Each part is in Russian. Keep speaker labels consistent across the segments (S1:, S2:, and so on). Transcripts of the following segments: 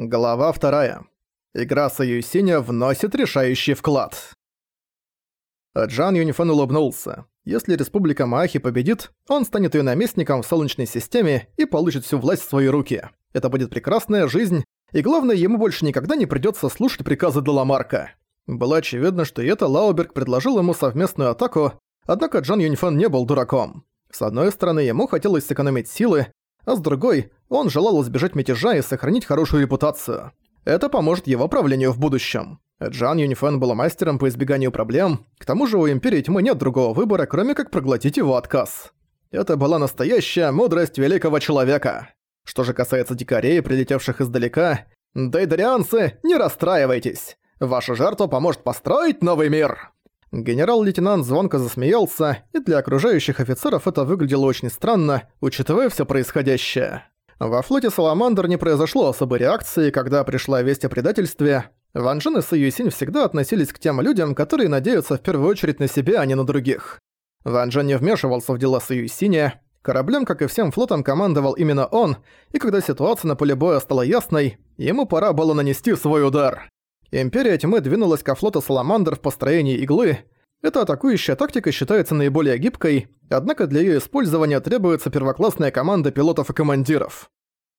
S1: Глава вторая. Игра Союзиня вносит решающий вклад. Джан Юнифен улыбнулся. Если Республика Маахи победит, он станет ее наместником в Солнечной системе и получит всю власть в свои руки. Это будет прекрасная жизнь, и главное, ему больше никогда не придется слушать приказы Деламарка. Было очевидно, что и это Лауберг предложил ему совместную атаку, однако Джан Юнифен не был дураком. С одной стороны, ему хотелось сэкономить силы, а с другой, он желал избежать мятежа и сохранить хорошую репутацию. Это поможет его правлению в будущем. Джан Юнифен был мастером по избеганию проблем, к тому же у Империи Тьмы нет другого выбора, кроме как проглотить его отказ. Это была настоящая мудрость великого человека. Что же касается дикарей, прилетевших издалека, дейдарианцы, не расстраивайтесь. Ваша жертва поможет построить новый мир. Генерал-лейтенант звонко засмеялся, и для окружающих офицеров это выглядело очень странно, учитывая все происходящее. Во флоте «Саламандр» не произошло особой реакции, когда пришла весть о предательстве. Ван Джен и Саюсинь всегда относились к тем людям, которые надеются в первую очередь на себя, а не на других. Ван Джен не вмешивался в дела Саюсиня. Кораблем, как и всем флотом, командовал именно он, и когда ситуация на поле боя стала ясной, ему пора было нанести свой удар. Империя Тьмы двинулась ко флоту Саламандр в построении иглы. Эта атакующая тактика считается наиболее гибкой, однако для её использования требуется первоклассная команда пилотов и командиров.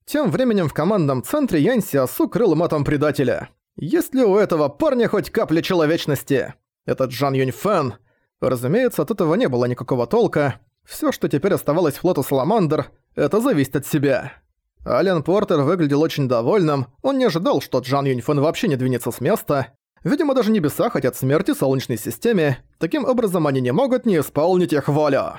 S1: Тем временем в командном центре Янь Сиасу крыл матом предателя. Есть ли у этого парня хоть капля человечности? Этот Джан Юнь Фэн. Разумеется, от этого не было никакого толка. Всё, что теперь оставалось флоту Саламандр, это зависит от себя. Ален Портер выглядел очень довольным, он не ожидал, что Джан Юньфэн вообще не двинется с места. Видимо, даже небеса хотят смерти Солнечной системе, таким образом они не могут не исполнить их волю.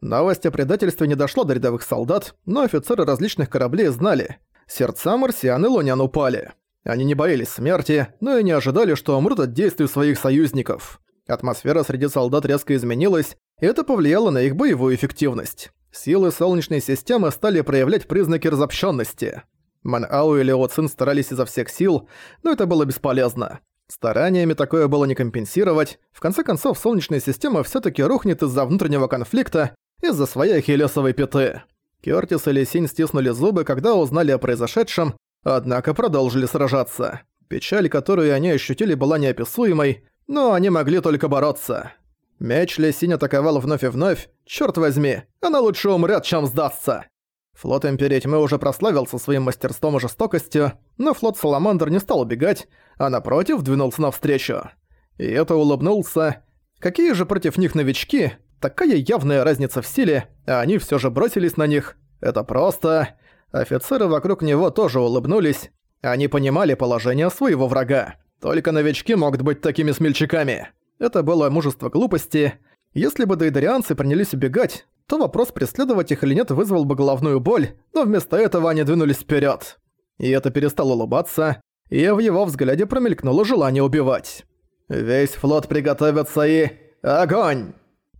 S1: Новость о предательстве не дошла до рядовых солдат, но офицеры различных кораблей знали. Сердца марсиан и лунян упали. Они не боялись смерти, но и не ожидали, что умрут от действий своих союзников. Атмосфера среди солдат резко изменилась, и это повлияло на их боевую эффективность. Силы Солнечной системы стали проявлять признаки разобщенности. Ман Ау и Лео Цин старались изо всех сил, но это было бесполезно. Стараниями такое было не компенсировать. В конце концов, Солнечная система все таки рухнет из-за внутреннего конфликта, из-за своей хелесовой пяты. Кёртис и Лисинь стиснули зубы, когда узнали о произошедшем, однако продолжили сражаться. Печаль, которую они ощутили, была неописуемой, но они могли только бороться. Меч Лесинь атаковал вновь и вновь. Чёрт возьми, она лучше умрет, чем сдастся. Флот Империи Тьмы уже прославился своим мастерством и жестокостью, но флот Саламандр не стал убегать, а напротив двинулся навстречу. И это улыбнулся. Какие же против них новички? Такая явная разница в силе, а они всё же бросились на них. Это просто... Офицеры вокруг него тоже улыбнулись. Они понимали положение своего врага. Только новички могут быть такими смельчаками. Это было мужество глупости. Если бы дейдарианцы принялись убегать, то вопрос, преследовать их или нет, вызвал бы головную боль, но вместо этого они двинулись вперед. И это перестал улыбаться, и в его взгляде промелькнуло желание убивать. Весь флот приготовится и... Огонь!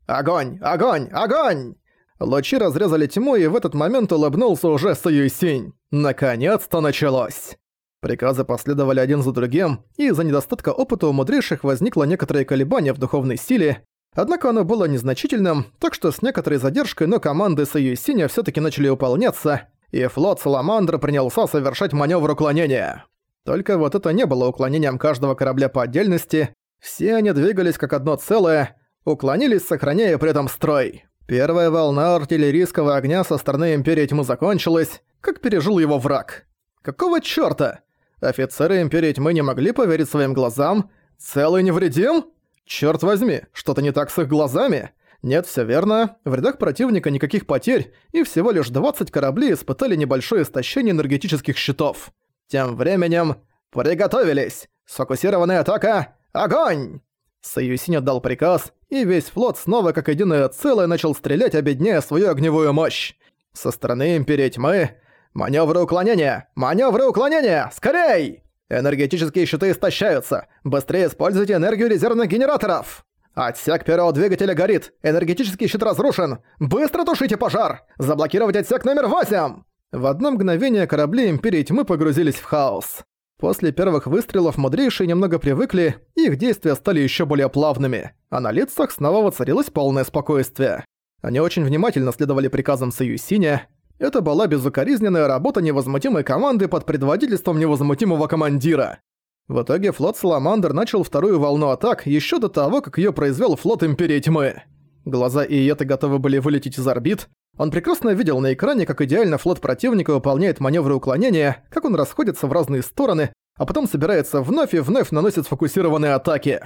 S1: Огонь! Огонь! Огонь! Лучи разрезали тьму, и в этот момент улыбнулся уже Саюсинь. Наконец-то началось! Приказы последовали один за другим, и из-за недостатка опыта у мудрейших возникло некоторое колебание в духовной силе, однако оно было незначительным, так что с некоторой задержкой, но команды Союзиня все таки начали выполняться, и флот Саламандра принялся совершать маневр уклонения. Только вот это не было уклонением каждого корабля по отдельности, все они двигались как одно целое, уклонились, сохраняя при этом строй. Первая волна артиллерийского огня со стороны Империи Тьмы закончилась, как пережил его враг. Какого чёрта? Офицеры Империи Тьмы не могли поверить своим глазам. Целый невредим? Чёрт возьми, что-то не так с их глазами? Нет, всё верно. В рядах противника никаких потерь, и всего лишь 20 кораблей испытали небольшое истощение энергетических щитов. Тем временем... Приготовились! Сфокусированная атака! Огонь! Союзин отдал приказ, и весь флот снова как единое целое начал стрелять, обедняя свою огневую мощь. Со стороны Империи Тьмы «Манёвры уклонения! Манёвры уклонения! Скорей!» «Энергетические щиты истощаются! Быстрее используйте энергию резервных генераторов!» «Отсек первого двигателя горит! Энергетический щит разрушен! Быстро тушите пожар! Заблокировать отсек номер 8!» В одно мгновение корабли Империи Тьмы погрузились в хаос. После первых выстрелов мудрейшие немного привыкли, их действия стали еще более плавными, а на лицах снова воцарилось полное спокойствие. Они очень внимательно следовали приказам Союзиня, Это была безукоризненная работа невозмутимой команды под предводительством невозмутимого командира. В итоге флот Саламандр начал вторую волну атак еще до того, как ее произвел флот Империи Тьмы. Глаза Иеты готовы были вылететь из орбит. Он прекрасно видел на экране, как идеально флот противника выполняет маневры уклонения, как он расходится в разные стороны, а потом собирается вновь и вновь наносит сфокусированные атаки.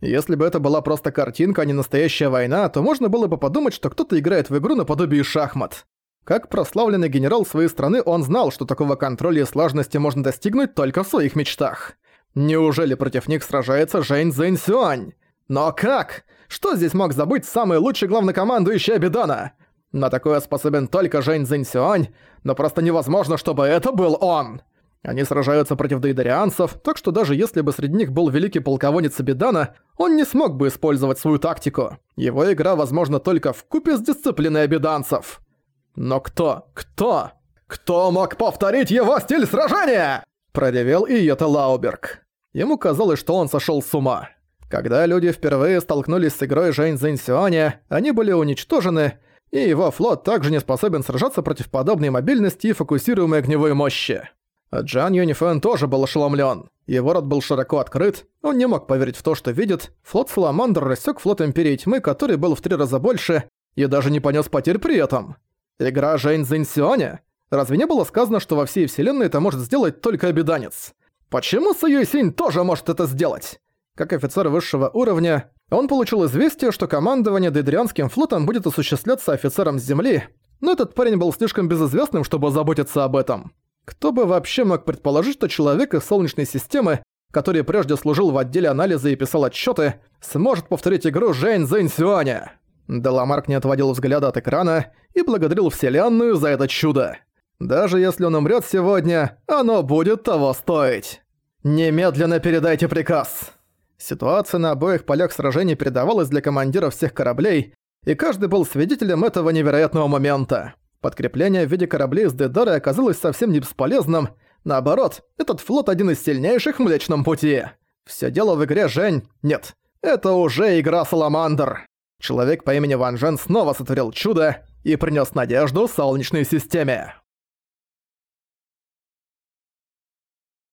S1: Если бы это была просто картинка, а не настоящая война, то можно было бы подумать, что кто-то играет в игру наподобие шахмат. Как прославленный генерал своей страны, он знал, что такого контроля и слаженности можно достигнуть только в своих мечтах. Неужели против них сражается Жэнь Зэнь Сюань? Но как? Что здесь мог забыть самый лучший главнокомандующий Абидана? На такое способен только Жэнь Зэнь Сюань, но просто невозможно, чтобы это был он. Они сражаются против дейдарианцев, так что даже если бы среди них был великий полководец Абидана, он не смог бы использовать свою тактику. Его игра возможна только в купе с дисциплиной абиданцев. Но кто, кто, кто мог повторить его стиль сражения? Проревел и это Лауберг. Ему казалось, что он сошел с ума. Когда люди впервые столкнулись с игрой Жэнь Зэньсюаня, они были уничтожены, и его флот также не способен сражаться против подобной мобильности и фокусируемой огневой мощи. Джан Юнифэн тоже был ошеломлен. Его рот был широко открыт, он не мог поверить в то, что видит. Флот Саламандр рассек флот Империи Тьмы, который был в три раза больше, и даже не понес потерь при этом. Игра Жэнь Зэньсюаня? Разве не было сказано, что во всей вселенной это может сделать только обиданец? Почему Саюсинь тоже может это сделать? Как офицер высшего уровня, он получил известие, что командование Дейдрианским флотом будет осуществляться офицером с Земли, но этот парень был слишком безызвестным, чтобы заботиться об этом. Кто бы вообще мог предположить, что человек из Солнечной системы, который прежде служил в отделе анализа и писал отчеты, сможет повторить игру Жэнь Зэнь Сюаня? Деламарк не отводил взгляда от экрана и благодарил Вселенную за это чудо. Даже если он умрет сегодня, оно будет того стоить. Немедленно передайте приказ. Ситуация на обоих полях сражений передавалась для командиров всех кораблей, и каждый был свидетелем этого невероятного момента. Подкрепление в виде кораблей с Дедары оказалось совсем не бесполезным. Наоборот, этот флот один из сильнейших в Млечном Пути. Все дело в игре Жень. Нет, это уже игра Саламандр. Человек по имени Ван Жен снова сотворил чудо и принес надежду Солнечной системе.